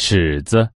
尺子。